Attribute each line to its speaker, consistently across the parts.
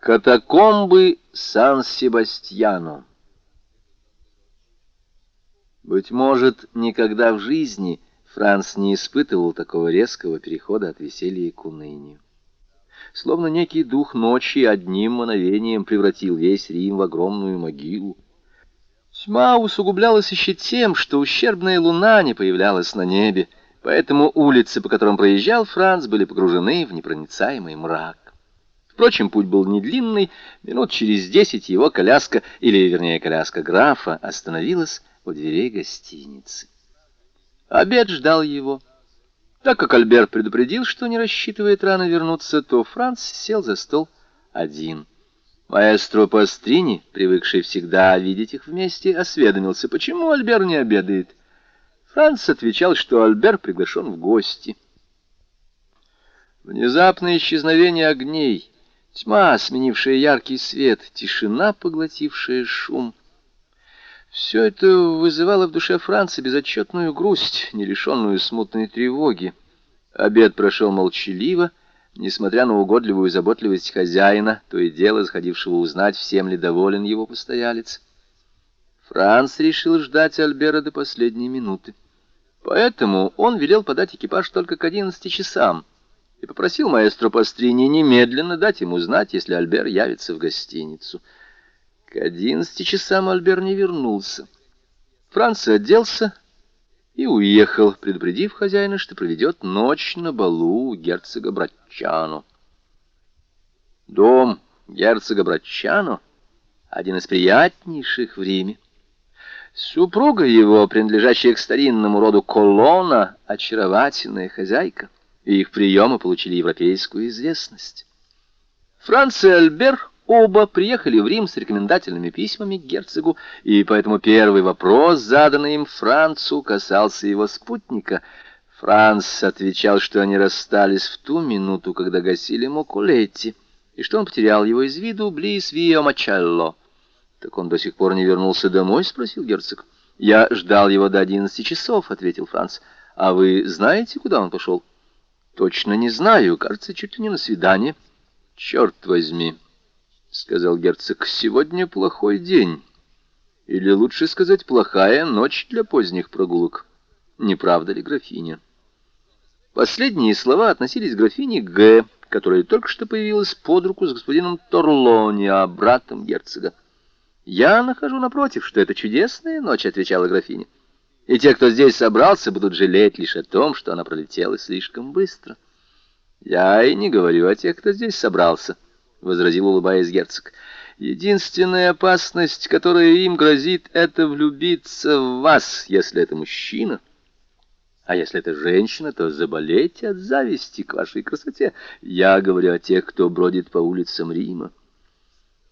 Speaker 1: Катакомбы Сан-Себастьяно Быть может, никогда в жизни Франц не испытывал такого резкого перехода от веселья к унынию. Словно некий дух ночи одним мановением превратил весь Рим в огромную могилу. Тьма усугублялась еще тем, что ущербная луна не появлялась на небе, поэтому улицы, по которым проезжал Франц, были погружены в непроницаемый мрак. Впрочем, путь был не длинный. Минут через десять его коляска, или, вернее, коляска графа, остановилась у дверей гостиницы. Обед ждал его. Так как Альберт предупредил, что не рассчитывает рано вернуться, то Франц сел за стол один. Маэстро Пастрини, привыкший всегда видеть их вместе, осведомился, почему Альбер не обедает. Франц отвечал, что Альбер приглашен в гости. Внезапное исчезновение огней Тьма, сменившая яркий свет, тишина, поглотившая шум. Все это вызывало в душе Франца безотчетную грусть, не лишенную смутной тревоги. Обед прошел молчаливо, несмотря на угодливую заботливость хозяина, то и дело заходившего узнать, всем ли доволен его постоялец. Франц решил ждать Альбера до последней минуты. Поэтому он велел подать экипаж только к одиннадцати часам — и попросил маэстро Пастрини немедленно дать ему знать, если Альбер явится в гостиницу. К одиннадцати часам Альбер не вернулся. Франц оделся и уехал, предупредив хозяина, что проведет ночь на балу герцога Братчано. Дом герцога Братчано — один из приятнейших в Риме. Супруга его, принадлежащая к старинному роду Колона, очаровательная хозяйка — и их приемы получили европейскую известность. Франц и Альбер оба приехали в Рим с рекомендательными письмами к герцогу, и поэтому первый вопрос, заданный им Францу, касался его спутника. Франц отвечал, что они расстались в ту минуту, когда гасили Мокулетти, и что он потерял его из виду близ Вио Мачелло. «Так он до сих пор не вернулся домой?» — спросил герцог. «Я ждал его до одиннадцати часов», — ответил Франц. «А вы знаете, куда он пошел?» Точно не знаю, кажется, чуть ли не на свидание. Черт возьми, сказал герцог, сегодня плохой день. Или лучше сказать, плохая ночь для поздних прогулок. Не правда ли, графиня? Последние слова относились к графине Г., которая только что появилась под руку с господином Торлони, а братом герцога. «Я нахожу напротив, что это чудесная ночь», — отвечала графиня и те, кто здесь собрался, будут жалеть лишь о том, что она пролетела слишком быстро. Я и не говорю о тех, кто здесь собрался, — возразил, улыбаясь герцог. Единственная опасность, которая им грозит, — это влюбиться в вас, если это мужчина. А если это женщина, то заболеть от зависти к вашей красоте. Я говорю о тех, кто бродит по улицам Рима.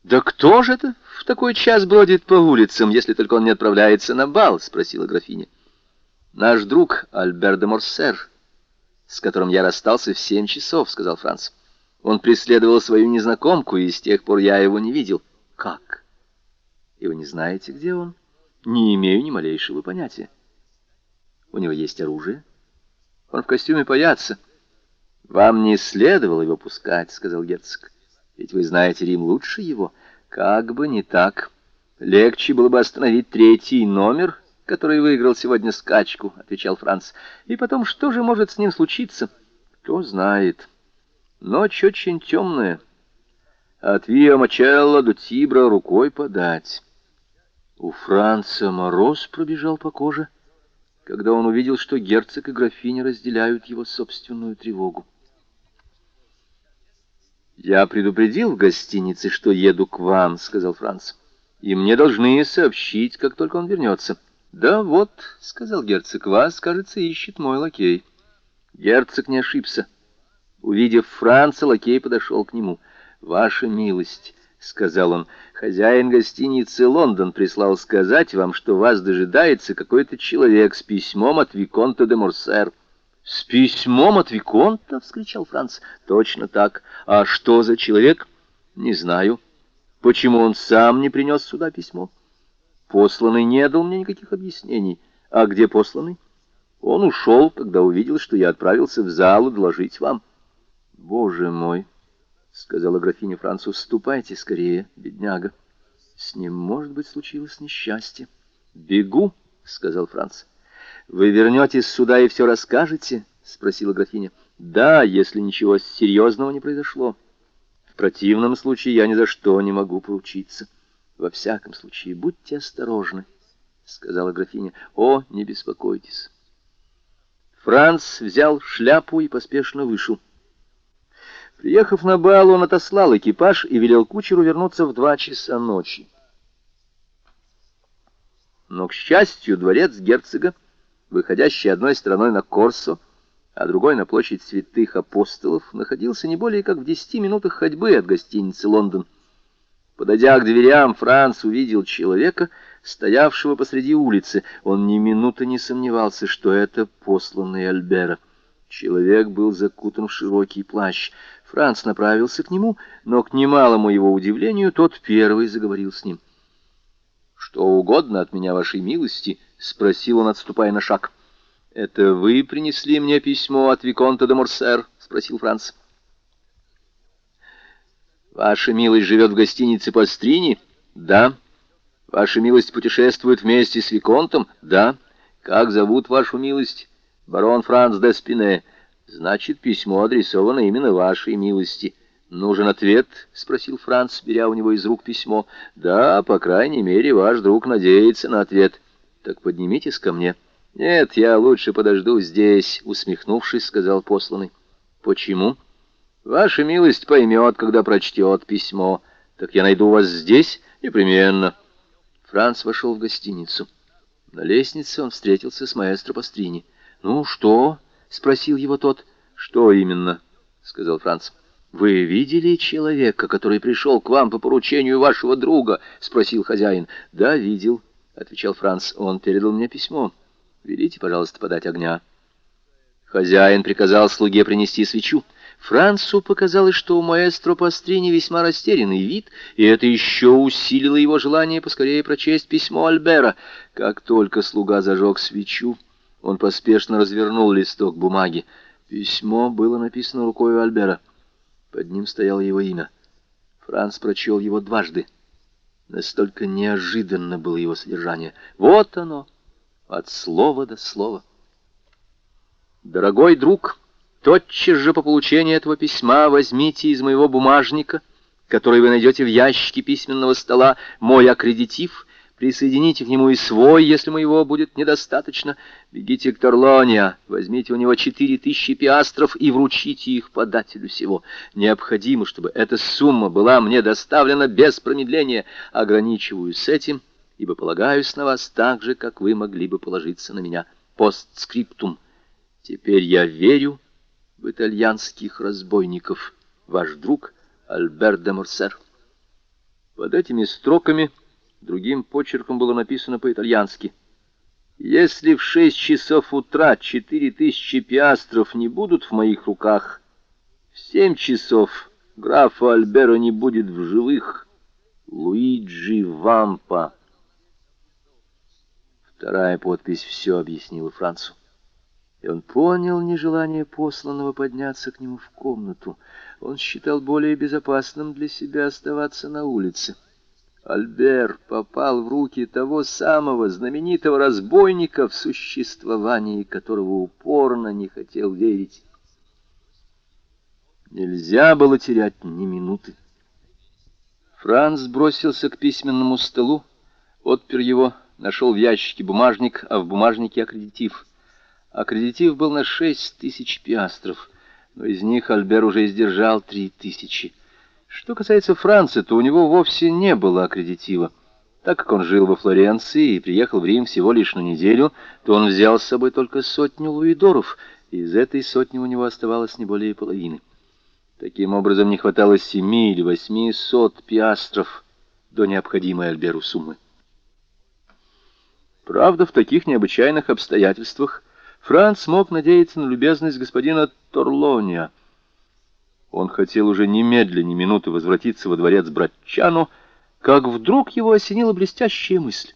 Speaker 1: «Да кто же это в такой час бродит по улицам, если только он не отправляется на бал?» — спросила графиня. «Наш друг Альбер де Морсер, с которым я расстался в семь часов», — сказал Франц. «Он преследовал свою незнакомку, и с тех пор я его не видел». «Как? И вы не знаете, где он?» «Не имею ни малейшего понятия». «У него есть оружие?» «Он в костюме паяца». «Вам не следовало его пускать», — сказал герцог. Ведь вы знаете Рим лучше его. Как бы не так. Легче было бы остановить третий номер, который выиграл сегодня скачку, — отвечал Франц. И потом, что же может с ним случиться? Кто знает. Ночь очень темная. От Виа до Тибра рукой подать. У Франца мороз пробежал по коже, когда он увидел, что герцог и графиня разделяют его собственную тревогу. «Я предупредил в гостинице, что еду к вам», — сказал Франц. «И мне должны сообщить, как только он вернется». «Да вот», — сказал герцог, — «вас, кажется, ищет мой лакей». Герцог не ошибся. Увидев Франца, лакей подошел к нему. «Ваша милость», — сказал он, — «хозяин гостиницы «Лондон» прислал сказать вам, что вас дожидается какой-то человек с письмом от Виконта де Морсер». «С письмом от Виконта?» — вскричал Франц. «Точно так. А что за человек?» «Не знаю. Почему он сам не принес сюда письмо?» «Посланный не дал мне никаких объяснений. А где посланный?» «Он ушел, когда увидел, что я отправился в залу доложить вам». «Боже мой!» — сказала графиня Францу. — Ступайте скорее, бедняга. С ним, может быть, случилось несчастье. — Бегу, — сказал Франц. — Вы вернетесь сюда и все расскажете? — спросила графиня. — Да, если ничего серьезного не произошло. В противном случае я ни за что не могу поручиться. Во всяком случае, будьте осторожны, — сказала графиня. — О, не беспокойтесь. Франц взял шляпу и поспешно вышел. Приехав на бал, он отослал экипаж и велел кучеру вернуться в два часа ночи. Но, к счастью, дворец герцога, выходящий одной стороной на Корсо, а другой на площадь святых апостолов, находился не более как в десяти минутах ходьбы от гостиницы «Лондон». Подойдя к дверям, Франц увидел человека, стоявшего посреди улицы. Он ни минуты не сомневался, что это посланный Альбера. Человек был закутан в широкий плащ. Франц направился к нему, но к немалому его удивлению тот первый заговорил с ним. «Что угодно от меня, вашей милости?» — спросил он, отступая на шаг. «Это вы принесли мне письмо от Виконта де Морсер?» — спросил Франц. Ваша милость живет в гостинице Пастрини? Да. Ваша милость путешествует вместе с Виконтом? Да. Как зовут вашу милость? Барон Франц де Спине. Значит, письмо адресовано именно вашей милости. «Нужен ответ?» — спросил Франц, беря у него из рук письмо. «Да, по крайней мере, ваш друг надеется на ответ. Так поднимитесь ко мне». «Нет, я лучше подожду здесь», — усмехнувшись, сказал посланный. «Почему?» Ваша милость поймет, когда прочтет письмо. Так я найду вас здесь? Непременно. Франц вошел в гостиницу. На лестнице он встретился с маэстро Пастрини. «Ну, что?» — спросил его тот. «Что именно?» — сказал Франц. «Вы видели человека, который пришел к вам по поручению вашего друга?» — спросил хозяин. «Да, видел», — отвечал Франц. «Он передал мне письмо. Велите, пожалуйста, подать огня». Хозяин приказал слуге принести свечу. Францу показалось, что у маэстро Пастрини весьма растерянный вид, и это еще усилило его желание поскорее прочесть письмо Альбера. Как только слуга зажег свечу, он поспешно развернул листок бумаги. Письмо было написано рукой Альбера. Под ним стояло его имя. Франц прочел его дважды. Настолько неожиданно было его содержание. Вот оно, от слова до слова. «Дорогой друг!» Тотчас же по получении этого письма возьмите из моего бумажника, который вы найдете в ящике письменного стола, мой аккредитив, присоедините к нему и свой, если моего будет недостаточно. Бегите к Торлония, возьмите у него четыре тысячи пиастров и вручите их подателю всего. Необходимо, чтобы эта сумма была мне доставлена без промедления. Ограничиваюсь этим, ибо полагаюсь на вас так же, как вы могли бы положиться на меня. Постскриптум. Теперь я верю, в итальянских разбойников. Ваш друг Альберт де Морсер. Под этими строками другим почерком было написано по-итальянски. Если в шесть часов утра четыре тысячи пиастров не будут в моих руках, в семь часов графа Альбера не будет в живых. Луиджи Вампа. Вторая подпись все объяснила Францу. И он понял нежелание посланного подняться к нему в комнату. Он считал более безопасным для себя оставаться на улице. Альбер попал в руки того самого знаменитого разбойника, в существовании которого упорно не хотел верить. Нельзя было терять ни минуты. Франц бросился к письменному столу, отпер его, нашел в ящике бумажник, а в бумажнике аккредитив — Аккредитив был на шесть тысяч пиастров, но из них Альбер уже издержал три тысячи. Что касается Франции, то у него вовсе не было аккредитива. Так как он жил во Флоренции и приехал в Рим всего лишь на неделю, то он взял с собой только сотню луидоров, и из этой сотни у него оставалось не более половины. Таким образом, не хватало семи или восьми сот пиастров до необходимой Альберу суммы. Правда, в таких необычайных обстоятельствах Франц мог надеяться на любезность господина Торлония. Он хотел уже немедленно, минуты возвратиться во дворец Братчану, как вдруг его осенила блестящая мысль.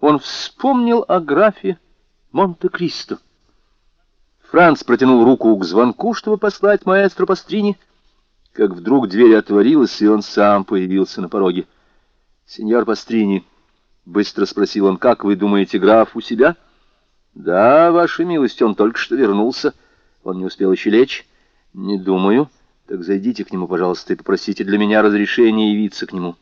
Speaker 1: Он вспомнил о графе Монте-Кристо. Франц протянул руку к звонку, чтобы послать маэстро Пастрини. как вдруг дверь отворилась, и он сам появился на пороге. «Сеньор Пастрини», — быстро спросил он, — «как вы думаете, граф у себя?» «Да, ваша милость, он только что вернулся. Он не успел еще лечь?» «Не думаю. Так зайдите к нему, пожалуйста, и попросите для меня разрешения явиться к нему».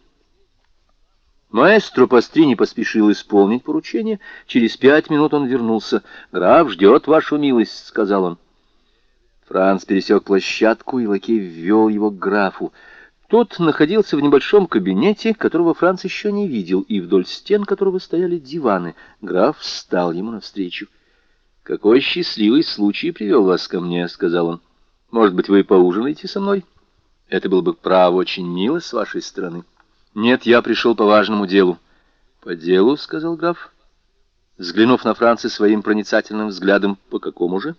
Speaker 1: Маэстро Пастрини поспешил исполнить поручение. Через пять минут он вернулся. «Граф ждет вашу милость», — сказал он. Франц пересек площадку, и лакей ввел его к графу. Тот находился в небольшом кабинете, которого Франц еще не видел, и вдоль стен которого стояли диваны. Граф встал ему навстречу. «Какой счастливый случай привел вас ко мне», — сказал он. «Может быть, вы поужинаете со мной? Это было бы, право, очень мило с вашей стороны». «Нет, я пришел по важному делу». «По делу?» — сказал граф. Взглянув на Франца своим проницательным взглядом, «по какому же?»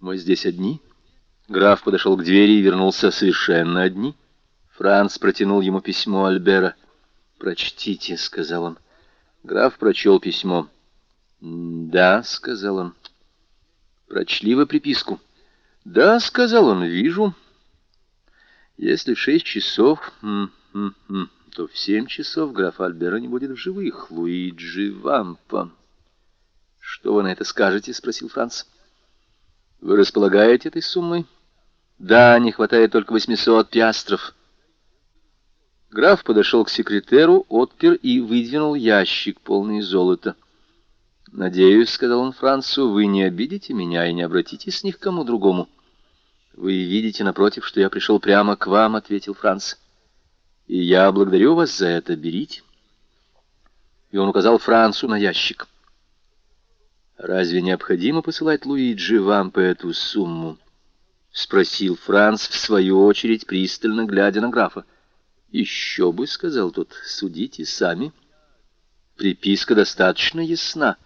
Speaker 1: «Мы здесь одни». Граф подошел к двери и вернулся совершенно одни. Франц протянул ему письмо Альбера. «Прочтите», — сказал он. Граф прочел письмо. «Да», — сказал он. «Прочли вы приписку?» «Да», — сказал он, — «вижу». «Если в шесть часов...» М -м -м то в семь часов граф Альбера не будет в живых. Луиджи Вампа. «Что вы на это скажете?» — спросил Франц. «Вы располагаете этой суммой?» «Да, не хватает только восьмисот пиастров». Граф подошел к секретеру, отпер и выдвинул ящик, полный золота. «Надеюсь», — сказал он Францу, — «вы не обидите меня и не обратитесь с них к кому другому». «Вы видите, напротив, что я пришел прямо к вам», — ответил Франц. И я благодарю вас за это. Берите. И он указал Францу на ящик. «Разве необходимо посылать Луиджи вам по эту сумму?» — спросил Франц, в свою очередь, пристально глядя на графа. «Еще бы», — сказал тот, — «судите сами. Приписка достаточно ясна.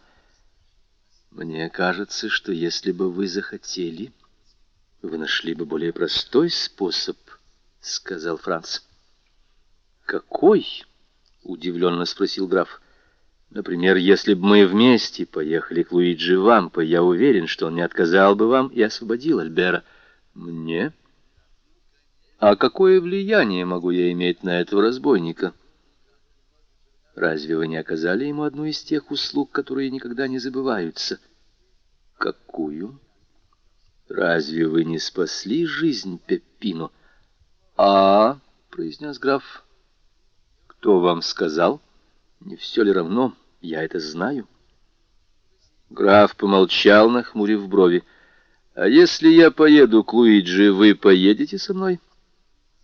Speaker 1: Мне кажется, что если бы вы захотели, вы нашли бы более простой способ», — сказал Франц. «Какой?» — удивленно спросил граф. «Например, если бы мы вместе поехали к Луиджи Вампо, я уверен, что он не отказал бы вам и освободил Альбера. Мне? А какое влияние могу я иметь на этого разбойника?» Разве вы не оказали ему одну из тех услуг, которые никогда не забываются? Какую? Разве вы не спасли жизнь Пеппино? А, произнес граф, кто вам сказал? Не все ли равно? Я это знаю. Граф помолчал, нахмурив брови. А если я поеду к Луиджи, вы поедете со мной?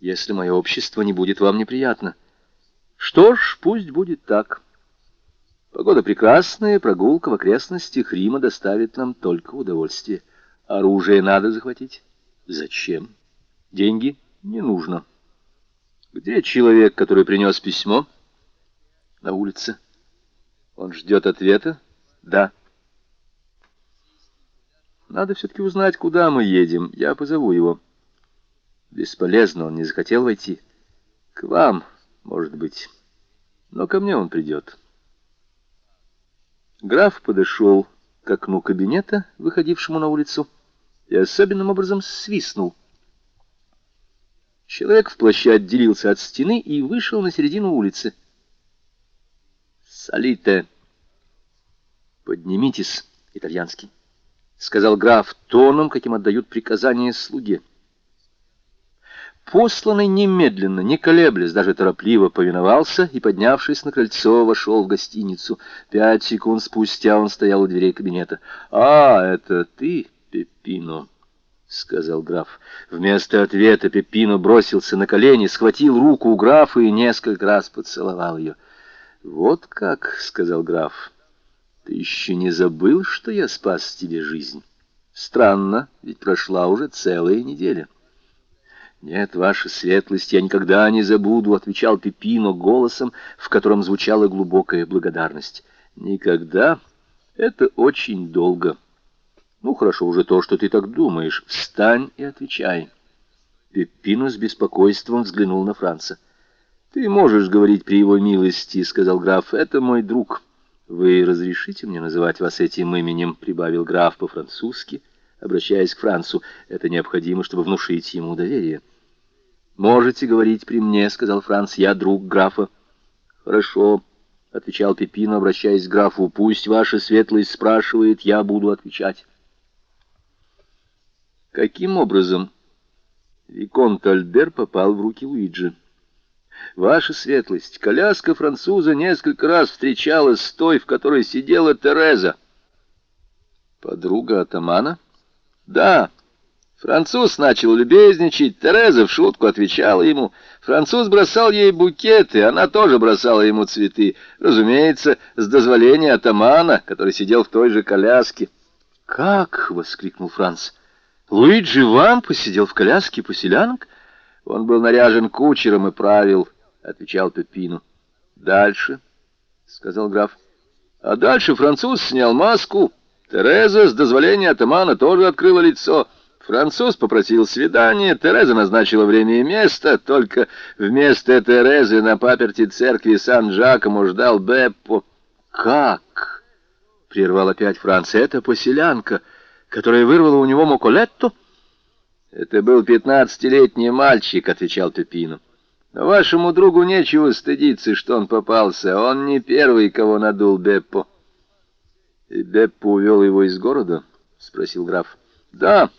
Speaker 1: Если мое общество не будет вам неприятно. Что ж, пусть будет так. Погода прекрасная, прогулка в окрестностях Рима доставит нам только удовольствие. Оружие надо захватить. Зачем? Деньги не нужно. Где человек, который принес письмо? На улице. Он ждет ответа? Да. Надо все-таки узнать, куда мы едем. Я позову его. Бесполезно, он не захотел войти. К вам, может быть. Но ко мне он придет. Граф подошел к окну кабинета, выходившему на улицу, и особенным образом свистнул. Человек в плаще отделился от стены и вышел на середину улицы. «Салите!» «Поднимитесь, итальянский», — сказал граф тоном, каким отдают приказания слуге. Посланный немедленно, не колеблясь, даже торопливо повиновался и, поднявшись на крыльцо, вошел в гостиницу. Пять секунд спустя он стоял у дверей кабинета. «А, это ты, Пеппино?» — сказал граф. Вместо ответа Пеппино бросился на колени, схватил руку у графа и несколько раз поцеловал ее. «Вот как», — сказал граф, — «ты еще не забыл, что я спас тебе жизнь? Странно, ведь прошла уже целая неделя». «Нет, ваша светлость, я никогда не забуду», — отвечал Пеппино голосом, в котором звучала глубокая благодарность. «Никогда? Это очень долго». Ну, хорошо уже то, что ты так думаешь. Встань и отвечай. Пеппино с беспокойством взглянул на Франца. «Ты можешь говорить при его милости», — сказал граф. «Это мой друг». «Вы разрешите мне называть вас этим именем?» — прибавил граф по-французски, обращаясь к Францу. «Это необходимо, чтобы внушить ему доверие». «Можете говорить при мне», — сказал Франц, — «я друг графа». «Хорошо», — отвечал Пепино, обращаясь к графу, — «пусть ваша светлость спрашивает, я буду отвечать». Каким образом Виконт Альбер попал в руки Луиджи? Ваша светлость, коляска француза несколько раз встречалась с той, в которой сидела Тереза. Подруга атамана? Да. Француз начал любезничать, Тереза в шутку отвечала ему. Француз бросал ей букеты, она тоже бросала ему цветы. Разумеется, с дозволения атамана, который сидел в той же коляске. «Как?» — воскликнул Франц. «Луиджи вам посидел в коляске поселянок?» Он был наряжен кучером и правил, — отвечал Пепину. «Дальше», — сказал граф. «А дальше француз снял маску. Тереза с дозволения атамана тоже открыла лицо». Француз попросил свидания, Тереза назначила время и место, только вместо Терезы на паперти церкви Сан-Жакомо ждал Беппо. «Как?» — прервал опять Франц. «Это поселянка, которая вырвала у него Моколетто?» «Это был пятнадцатилетний мальчик», — отвечал Пепино. «Но вашему другу нечего стыдиться, что он попался. Он не первый, кого надул Беппо». «И Беппо увел его из города?» — спросил граф. «Да».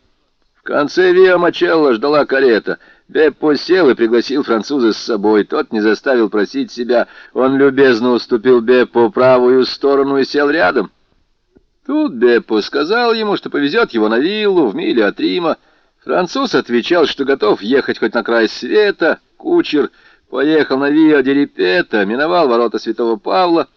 Speaker 1: В конце Виа Мачелла ждала карета. Беппо сел и пригласил француза с собой. Тот не заставил просить себя. Он любезно уступил Беппо правую сторону и сел рядом. Тут Беппо сказал ему, что повезет его на виллу в миле от Рима. Француз отвечал, что готов ехать хоть на край света. Кучер поехал на Виа Дерипета, миновал ворота Святого Павла.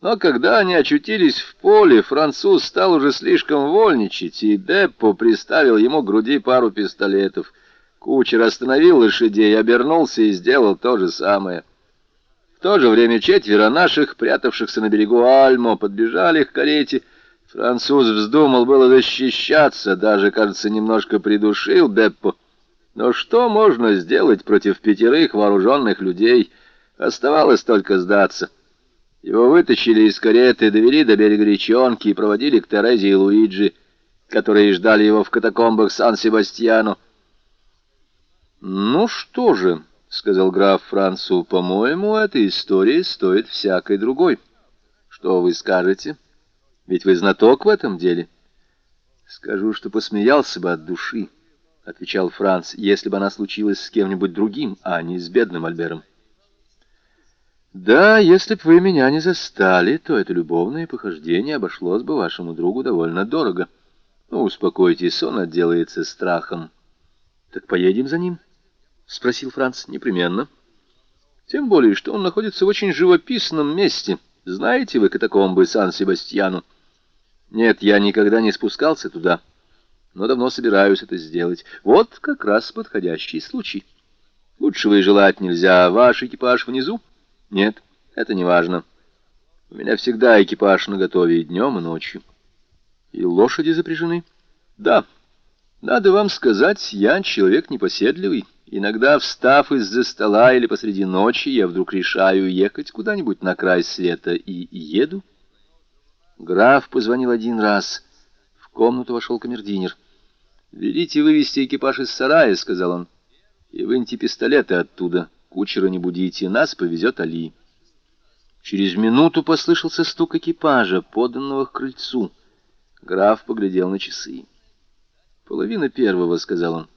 Speaker 1: Но когда они очутились в поле, француз стал уже слишком вольничать, и Беппо приставил ему к груди пару пистолетов. Кучер остановил лошадей, обернулся и сделал то же самое. В то же время четверо наших, прятавшихся на берегу Альмо, подбежали к карете, Француз вздумал было защищаться, даже, кажется, немножко придушил Беппо. Но что можно сделать против пятерых вооруженных людей? Оставалось только сдаться. Его вытащили из кареты, довели до берега речонки и проводили к Терезе и Луиджи, которые ждали его в катакомбах Сан-Себастьяно. «Ну что же», — сказал граф Францу, — «по-моему, эта история стоит всякой другой. Что вы скажете?» Ведь вы знаток в этом деле. Скажу, что посмеялся бы от души, — отвечал Франц, — если бы она случилась с кем-нибудь другим, а не с бедным Альбером. Да, если б вы меня не застали, то это любовное похождение обошлось бы вашему другу довольно дорого. Ну, успокойтесь, он отделается страхом. Так поедем за ним? — спросил Франц. — Непременно. Тем более, что он находится в очень живописном месте. Знаете вы катакомбы Сан-Себастьяну? — нет, я никогда не спускался туда, но давно собираюсь это сделать. Вот как раз подходящий случай. Лучшего и желать нельзя. Ваш экипаж внизу? Нет, это не важно. У меня всегда экипаж наготове и днем, и ночью. И лошади запряжены? Да. Надо вам сказать, я человек непоседливый. Иногда, встав из-за стола или посреди ночи, я вдруг решаю ехать куда-нибудь на край света и еду. Граф позвонил один раз. В комнату вошел камердинер. «Велите вывести экипаж из сарая», — сказал он, — «и выньте пистолеты оттуда. Кучера не будите, нас повезет Али». Через минуту послышался стук экипажа, поданного к крыльцу. Граф поглядел на часы. «Половина первого», — сказал он.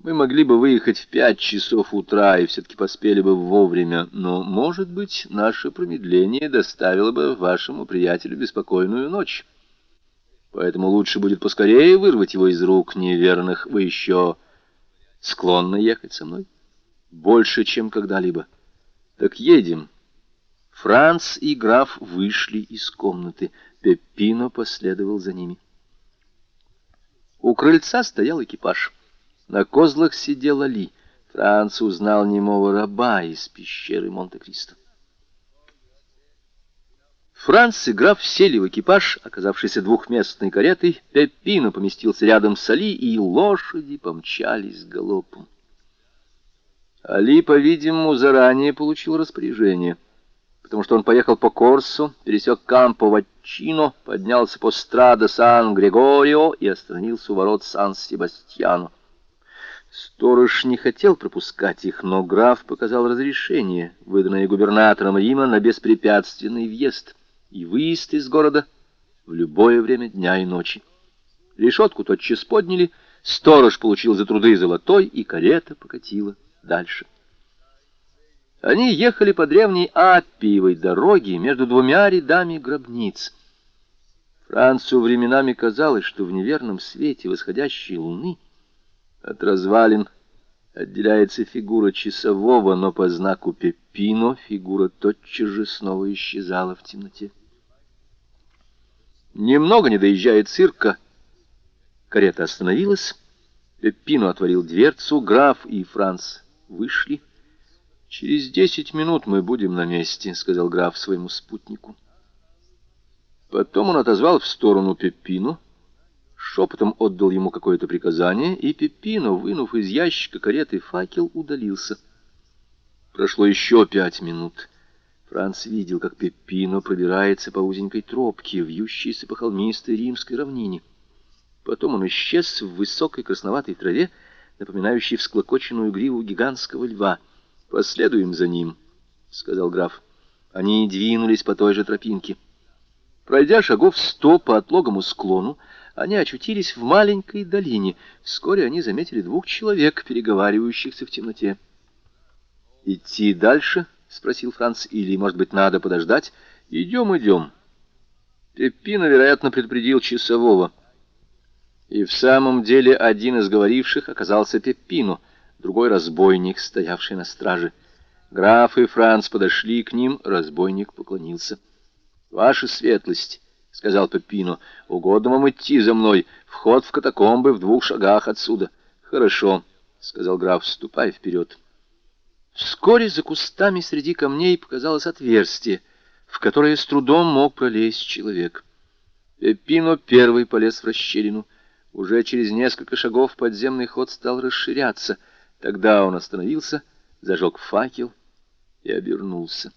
Speaker 1: Мы могли бы выехать в пять часов утра и все-таки поспели бы вовремя, но, может быть, наше промедление доставило бы вашему приятелю беспокойную ночь. Поэтому лучше будет поскорее вырвать его из рук неверных. Вы еще склонны ехать со мной? Больше, чем когда-либо. Так едем. Франц и граф вышли из комнаты. Пеппино последовал за ними. У крыльца стоял экипаж. На козлах сидел Али. Франц узнал немого раба из пещеры Монте-Кристо. Франц и граф сели в экипаж, оказавшийся двухместной каретой. Пеппино поместился рядом с Али, и лошади помчались галопом. Али, по-видимому, заранее получил распоряжение, потому что он поехал по Корсу, пересек Кампо Ватчино, поднялся по Страдо Сан-Грегорио и остановился у ворот Сан-Себастьяно. Сторож не хотел пропускать их, но граф показал разрешение, выданное губернатором Рима на беспрепятственный въезд и выезд из города в любое время дня и ночи. Решетку тотчас подняли, сторож получил за труды золотой, и карета покатила дальше. Они ехали по древней Аппиевой дороге между двумя рядами гробниц. Францу временами казалось, что в неверном свете восходящей луны от развалин отделяется фигура часового, но по знаку Пеппино фигура тотчас же снова исчезала в темноте. Немного не доезжая цирка, карета остановилась, Пеппино отворил дверцу, граф и Франц вышли. «Через десять минут мы будем на месте», — сказал граф своему спутнику. Потом он отозвал в сторону Пеппино, шепотом отдал ему какое-то приказание, и Пеппино, вынув из ящика кареты факел, удалился. Прошло еще пять минут. Франц видел, как Пеппино пробирается по узенькой тропке, вьющейся по холмистой римской равнине. Потом он исчез в высокой красноватой траве, напоминающей всклокоченную гриву гигантского льва. «Последуем за ним», — сказал граф. Они двинулись по той же тропинке. Пройдя шагов сто по отлогому склону, они очутились в маленькой долине. Вскоре они заметили двух человек, переговаривающихся в темноте. «Идти дальше?» — спросил Франц. «Или, может быть, надо подождать?» «Идем, идем». Пеппино, вероятно, предупредил часового. И в самом деле один из говоривших оказался Пеппино, другой — разбойник, стоявший на страже. Граф и Франц подошли к ним, разбойник поклонился. «Ваша светлость», — сказал Пеппино, — «угодно вам идти за мной. Вход в катакомбы в двух шагах отсюда». «Хорошо», — сказал граф, — «ступай вперед». Вскоре за кустами среди камней показалось отверстие, в которое с трудом мог пролезть человек. Пеппино первый полез в расщелину — уже через несколько шагов подземный ход стал расширяться. Тогда он остановился, зажег факел и обернулся.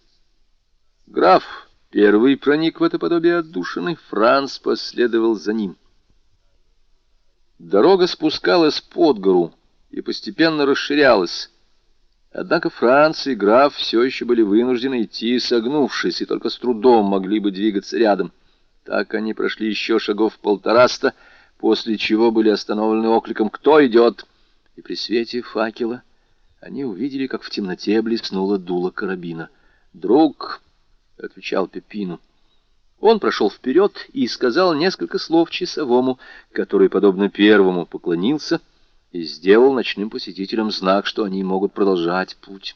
Speaker 1: Граф первый проник в это подобие отдушины, Франц последовал за ним. Дорога спускалась под гору и постепенно расширялась. Однако Франц и граф все еще были вынуждены идти, согнувшись, и только с трудом могли бы двигаться рядом. Так они прошли еще шагов полтораста, после чего были остановлены окликом «Кто идет?». И при свете факела они увидели, как в темноте блеснуло дуло карабина. «Друг», — отвечал Пепину, — он прошел вперед и сказал несколько слов часовому, который, подобно первому, поклонился и сделал ночным посетителям знак, что они могут продолжать путь.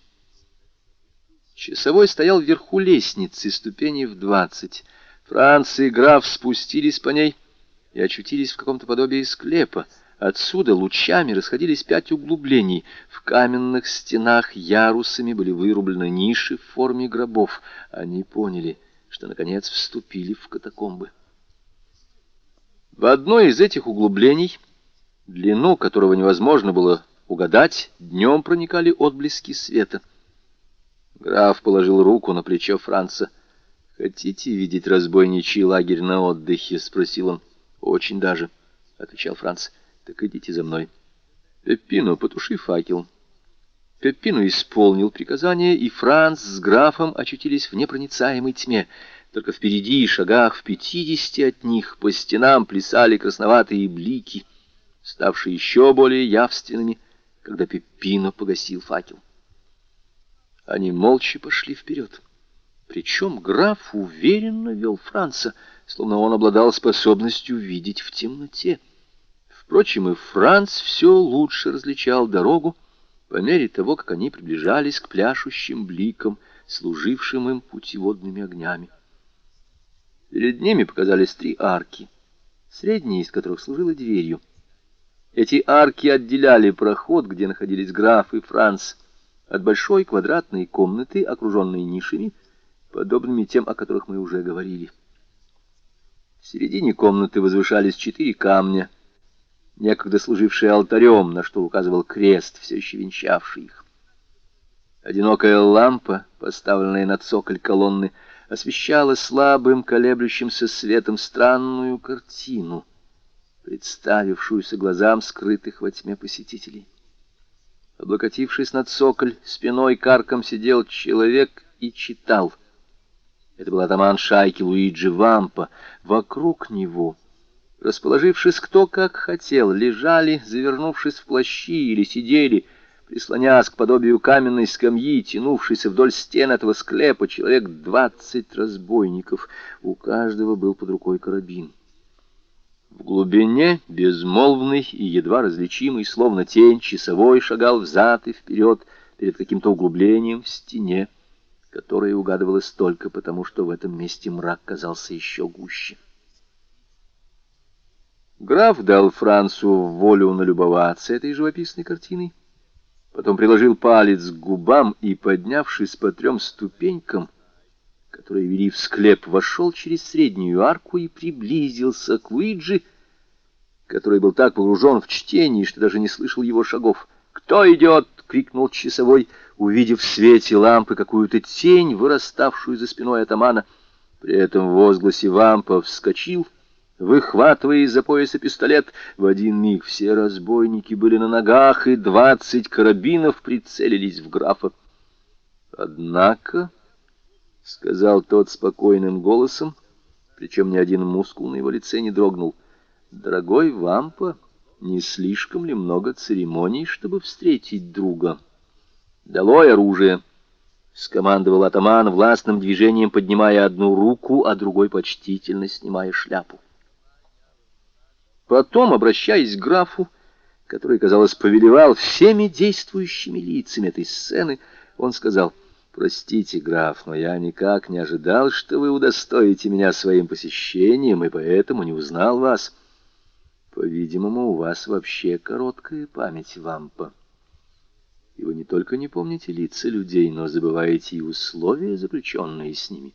Speaker 1: Часовой стоял вверху лестницы, ступеней в двадцать. Франц и граф спустились по ней — и очутились в каком-то подобии склепа. Отсюда лучами расходились пять углублений. В каменных стенах ярусами были вырублены ниши в форме гробов. Они поняли, что, наконец, вступили в катакомбы. В одной из этих углублений, длину которого невозможно было угадать, днем проникали отблески света. Граф положил руку на плечо Франца. «Хотите видеть разбойничий лагерь на отдыхе?» — спросил он. «Очень даже», — отвечал Франц. «Так идите за мной». «Пеппино, потуши факел». Пеппино исполнил приказание, и Франц с графом очутились в непроницаемой тьме. Только впереди, шагах в пятидесяти от них, по стенам плясали красноватые блики, ставшие еще более явственными, когда Пеппино погасил факел. Они молча пошли вперед. Причем граф уверенно вел Франца — словно он обладал способностью видеть в темноте. Впрочем, и Франц все лучше различал дорогу по мере того, как они приближались к пляшущим бликам, служившим им путеводными огнями. Перед ними показались три арки, средняя из которых служила дверью. Эти арки отделяли проход, где находились граф и Франц, от большой квадратной комнаты, окруженной нишами, подобными тем, о которых мы уже говорили. В середине комнаты возвышались четыре камня, некогда служившие алтарем, на что указывал крест, все еще венчавший их. Одинокая лампа, поставленная на цоколь колонны, освещала слабым колеблющимся светом странную картину, представившуюся глазам скрытых во тьме посетителей. Облокотившись на цоколь, спиной карком сидел человек и читал. Это был атаман шайки Луиджи Вампа. Вокруг него, расположившись кто как хотел, лежали, завернувшись в плащи или сидели, прислонясь к подобию каменной скамьи, тянувшейся вдоль стен этого склепа, человек двадцать разбойников. У каждого был под рукой карабин. В глубине, безмолвный и едва различимый, словно тень, часовой шагал взад и вперед перед каким-то углублением в стене, которое угадывалось только потому, что в этом месте мрак казался еще гуще. Граф дал Францу волю налюбоваться этой живописной картиной, потом приложил палец к губам и, поднявшись по трем ступенькам, которые вели в склеп, вошел через среднюю арку и приблизился к Уиджи, который был так погружен в чтение, что даже не слышал его шагов. «Кто идет?» — крикнул часовой, увидев в свете лампы какую-то тень, выраставшую за спиной атамана. При этом в возгласе вампа вскочил, выхватывая из-за пояса пистолет. В один миг все разбойники были на ногах, и двадцать карабинов прицелились в графа. Однако... — сказал тот спокойным голосом, причем ни один мускул на его лице не дрогнул. «Дорогой Вампа, не слишком ли много церемоний, чтобы встретить друга?» «Долой оружие!» — скомандовал атаман, властным движением поднимая одну руку, а другой почтительно снимая шляпу. Потом, обращаясь к графу, который, казалось, повелевал всеми действующими лицами этой сцены, он сказал — Простите, граф, но я никак не ожидал, что вы удостоите меня своим посещением, и поэтому не узнал вас. По-видимому, у вас вообще короткая память, вампа. И вы не только не помните лица людей, но забываете и условия, заключенные с ними.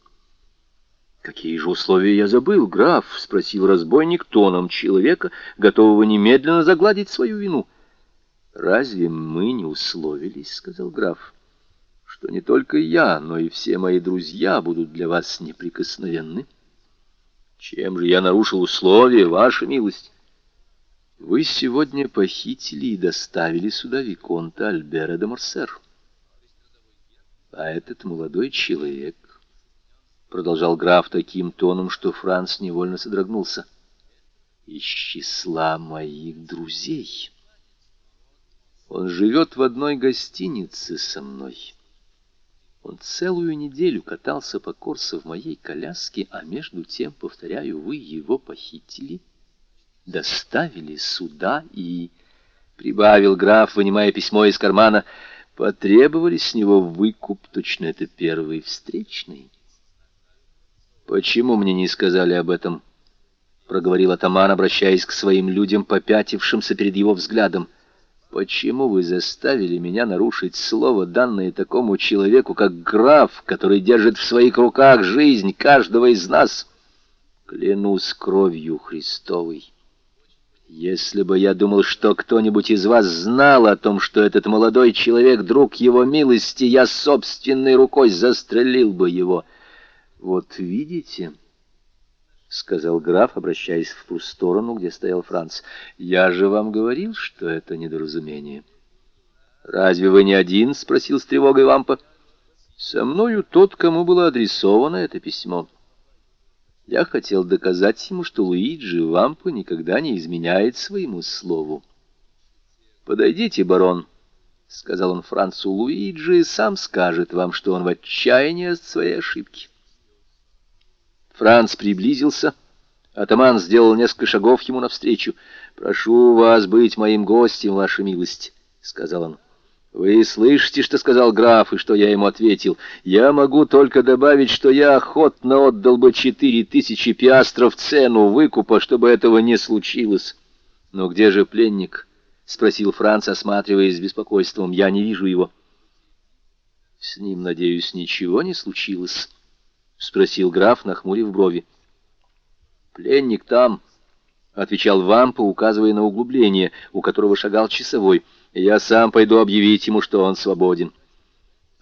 Speaker 1: «Какие же условия я забыл, граф?» — спросил разбойник тоном человека, готового немедленно загладить свою вину. «Разве мы не условились?» — сказал граф что не только я, но и все мои друзья будут для вас неприкосновенны. Чем же я нарушил условия, ваша милость? Вы сегодня похитили и доставили сюда Виконта Альбера де Морсер. А этот молодой человек, продолжал граф таким тоном, что Франц невольно содрогнулся, из числа моих друзей. Он живет в одной гостинице со мной. Он целую неделю катался по Корсо в моей коляске, а между тем, повторяю, вы его похитили, доставили сюда и... Прибавил граф, вынимая письмо из кармана, потребовали с него выкуп, точно это первый встречный. «Почему мне не сказали об этом?» — проговорил атаман, обращаясь к своим людям, попятившимся перед его взглядом. — Почему вы заставили меня нарушить слово, данное такому человеку, как граф, который держит в своих руках жизнь каждого из нас? Клянусь кровью Христовой. Если бы я думал, что кто-нибудь из вас знал о том, что этот молодой человек — друг его милости, я собственной рукой застрелил бы его. Вот видите... — сказал граф, обращаясь в ту сторону, где стоял Франц. — Я же вам говорил, что это недоразумение. — Разве вы не один? — спросил с тревогой Вампа. — Со мною тот, кому было адресовано это письмо. Я хотел доказать ему, что Луиджи Вампа никогда не изменяет своему слову. — Подойдите, барон, — сказал он Францу Луиджи, — сам скажет вам, что он в отчаянии от своей ошибки. Франц приблизился. Атаман сделал несколько шагов ему навстречу. «Прошу вас быть моим гостем, ваша милость», — сказал он. «Вы слышите, что сказал граф, и что я ему ответил? Я могу только добавить, что я охотно отдал бы четыре тысячи пиастров цену выкупа, чтобы этого не случилось». «Но где же пленник?» — спросил Франц, осматриваясь с беспокойством. «Я не вижу его». «С ним, надеюсь, ничего не случилось». — спросил граф, нахмурив брови. «Пленник там», — отвечал Вампа, указывая на углубление, у которого шагал часовой. «Я сам пойду объявить ему, что он свободен».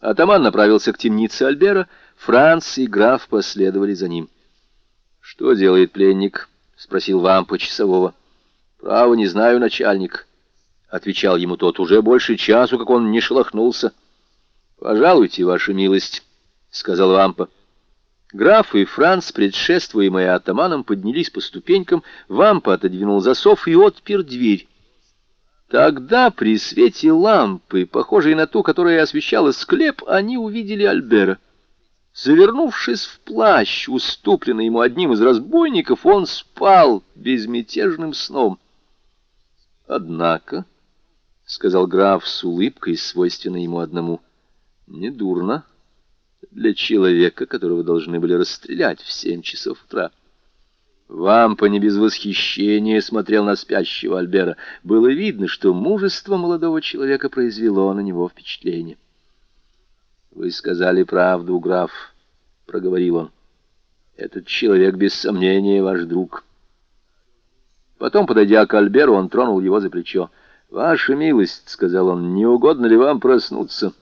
Speaker 1: Атаман направился к темнице Альбера, Франц и граф последовали за ним. «Что делает пленник?» — спросил Вампа часового. «Право, не знаю, начальник», —— отвечал ему тот, — «уже больше часу, как он не шелохнулся». «Пожалуйте, ваша милость», — сказал Вампа. Граф и Франц, предшествуемые атаманом, поднялись по ступенькам, Вампа отодвинул засов и отпер дверь. Тогда при свете лампы, похожей на ту, которая освещала склеп, они увидели Альбера. Завернувшись в плащ, уступленный ему одним из разбойников, он спал безмятежным сном. «Однако», — сказал граф с улыбкой, свойственной ему одному, — «недурно для человека, которого должны были расстрелять в семь часов утра». Вампа не без восхищения смотрел на спящего Альбера. Было видно, что мужество молодого человека произвело на него впечатление. «Вы сказали правду, граф», — проговорил он. «Этот человек, без сомнения, ваш друг». Потом, подойдя к Альберу, он тронул его за плечо. «Ваша милость», — сказал он, — «не угодно ли вам проснуться?»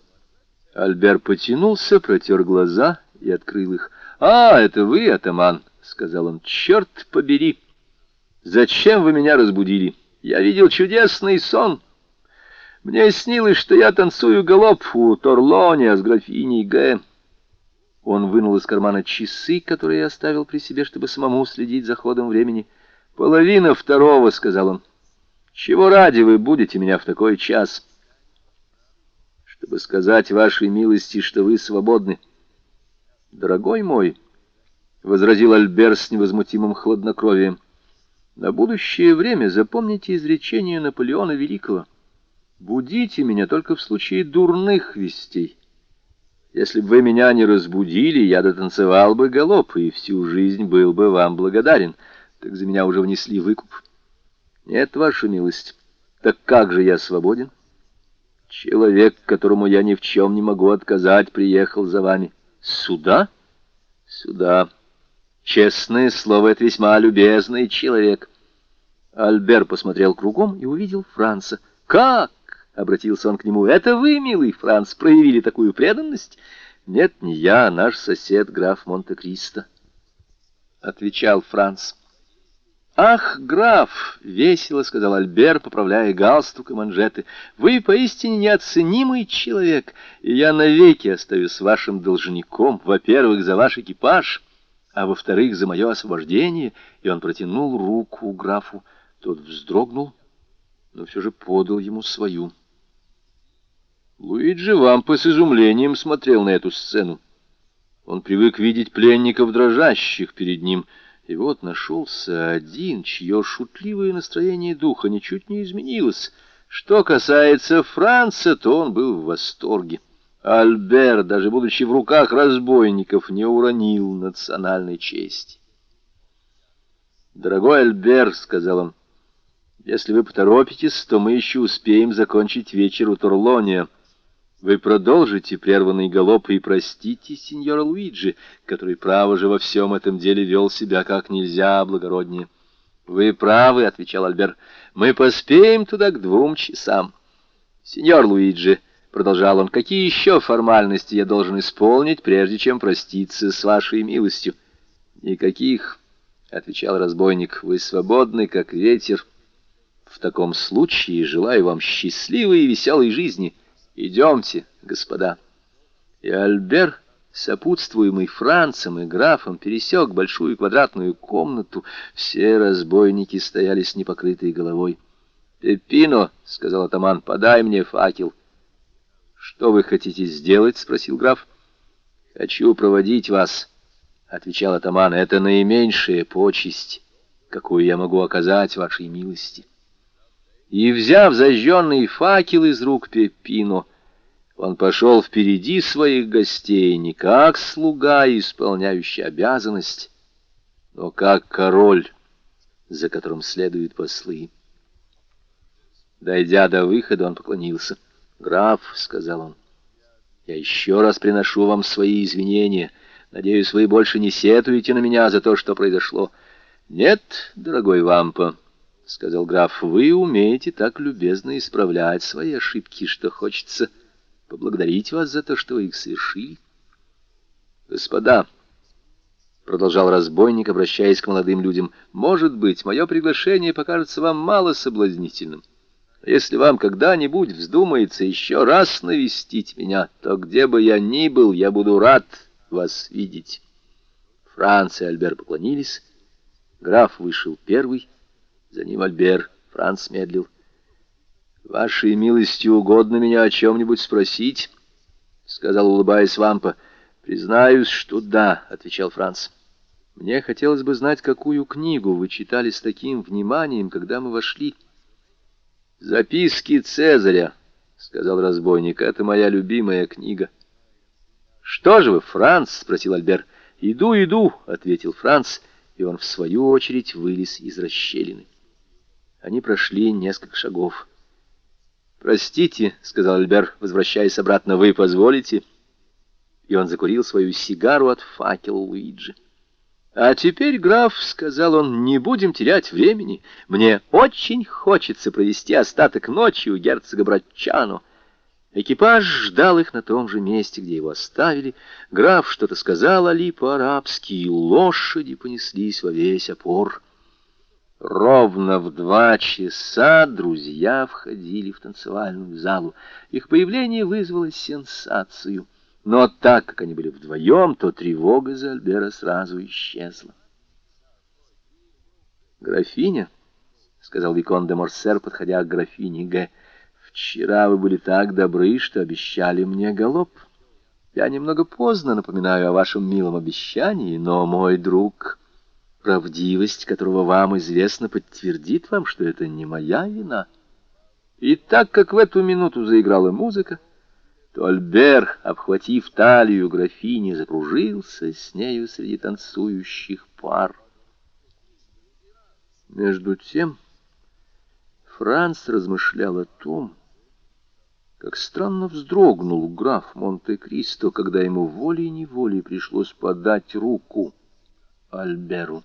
Speaker 1: Альбер потянулся, протер глаза и открыл их. «А, это вы, атаман!» — сказал он. «Черт побери! Зачем вы меня разбудили? Я видел чудесный сон. Мне снилось, что я танцую галоп у Торлония с графиней Г. Он вынул из кармана часы, которые оставил при себе, чтобы самому следить за ходом времени. «Половина второго», — сказал он. «Чего ради вы будете меня в такой час?» «Чтобы сказать вашей милости, что вы свободны». «Дорогой мой», возразил Альбер с невозмутимым хладнокровием. На будущее время запомните изречение Наполеона Великого. Будите меня только в случае дурных вестей. Если бы вы меня не разбудили, я дотанцевал бы галоп и всю жизнь был бы вам благодарен. Так за меня уже внесли выкуп. Нет, ваша милость. Так как же я свободен? Человек, которому я ни в чем не могу отказать, приехал за вами. Сюда? Сюда. Честное слово, это весьма любезный человек. Альбер посмотрел кругом и увидел Франца. «Как?» — обратился он к нему. «Это вы, милый Франц, проявили такую преданность?» «Нет, не я, а наш сосед, граф Монте-Кристо», — отвечал Франц. «Ах, граф!» — весело сказал Альбер, поправляя галстук и манжеты. «Вы поистине неоценимый человек, и я навеки остаюсь вашим должником, во-первых, за ваш экипаж» а во-вторых, за мое освобождение, и он протянул руку графу. Тот вздрогнул, но все же подал ему свою. Луиджи Вампа с изумлением смотрел на эту сцену. Он привык видеть пленников, дрожащих перед ним, и вот нашелся один, чье шутливое настроение духа ничуть не изменилось. Что касается Франца, то он был в восторге. Альбер, даже будучи в руках разбойников, не уронил национальной чести. «Дорогой Альбер», — сказал он, — «если вы поторопитесь, то мы еще успеем закончить вечер у Торлония. Вы продолжите прерванный галоп и простите сеньора Луиджи, который, право же, во всем этом деле вел себя как нельзя благороднее». «Вы правы», — отвечал Альбер, — «мы поспеем туда к двум часам». «Сеньор Луиджи», продолжал он, — какие еще формальности я должен исполнить, прежде чем проститься с вашей милостью? Никаких, — отвечал разбойник, — вы свободны, как ветер. В таком случае желаю вам счастливой и веселой жизни. Идемте, господа. И Альбер, сопутствуемый Францем и графом, пересек большую квадратную комнату. Все разбойники стояли с непокрытой головой. «Пепино», — сказал атаман, — «подай мне факел». «Что вы хотите сделать?» — спросил граф. «Хочу проводить вас», — отвечал атаман. «Это наименьшая почесть, какую я могу оказать вашей милости». И, взяв зажженный факел из рук Пепино, он пошел впереди своих гостей не как слуга, исполняющий обязанность, но как король, за которым следуют послы. Дойдя до выхода, он поклонился. «Граф», — сказал он, — «я еще раз приношу вам свои извинения. Надеюсь, вы больше не сетуете на меня за то, что произошло». «Нет, дорогой вампа», — сказал граф, — «вы умеете так любезно исправлять свои ошибки, что хочется поблагодарить вас за то, что вы их совершили». «Господа», — продолжал разбойник, обращаясь к молодым людям, — «может быть, мое приглашение покажется вам мало соблазнительным». А если вам когда-нибудь вздумается еще раз навестить меня, то где бы я ни был, я буду рад вас видеть. Франц и Альбер поклонились. Граф вышел первый, за ним Альбер. Франц медлил. «Вашей милости угодно меня о чем-нибудь спросить?» — сказал, улыбаясь Вампа. «Признаюсь, что да», — отвечал Франц. «Мне хотелось бы знать, какую книгу вы читали с таким вниманием, когда мы вошли». «Записки Цезаря», — сказал разбойник, — «это моя любимая книга». «Что же вы, Франц?» — спросил Альбер. «Иду, иду», — ответил Франц, и он, в свою очередь, вылез из расщелины. Они прошли несколько шагов. «Простите», — сказал Альбер, возвращаясь обратно, — «вы позволите?» И он закурил свою сигару от факела Луиджи. «А теперь, граф, — сказал он, — не будем терять времени. Мне очень хочется провести остаток ночи у герцога Братчано». Экипаж ждал их на том же месте, где его оставили. Граф что-то сказал Али по-арабски, и лошади понеслись во весь опор. Ровно в два часа друзья входили в танцевальную залу. Их появление вызвало сенсацию. Но так как они были вдвоем, то тревога за Альбера сразу исчезла. «Графиня», — сказал Викон де Морсер, подходя к графине Г., — «вчера вы были так добры, что обещали мне галоп. Я немного поздно напоминаю о вашем милом обещании, но мой друг...» правдивость которого вам известно, подтвердит вам, что это не моя вина. И так как в эту минуту заиграла музыка, то Альбер, обхватив талию графини, закружился с нею среди танцующих пар. Между тем Франц размышлял о том, как странно вздрогнул граф Монте-Кристо, когда ему волей-неволей пришлось подать руку Альберу.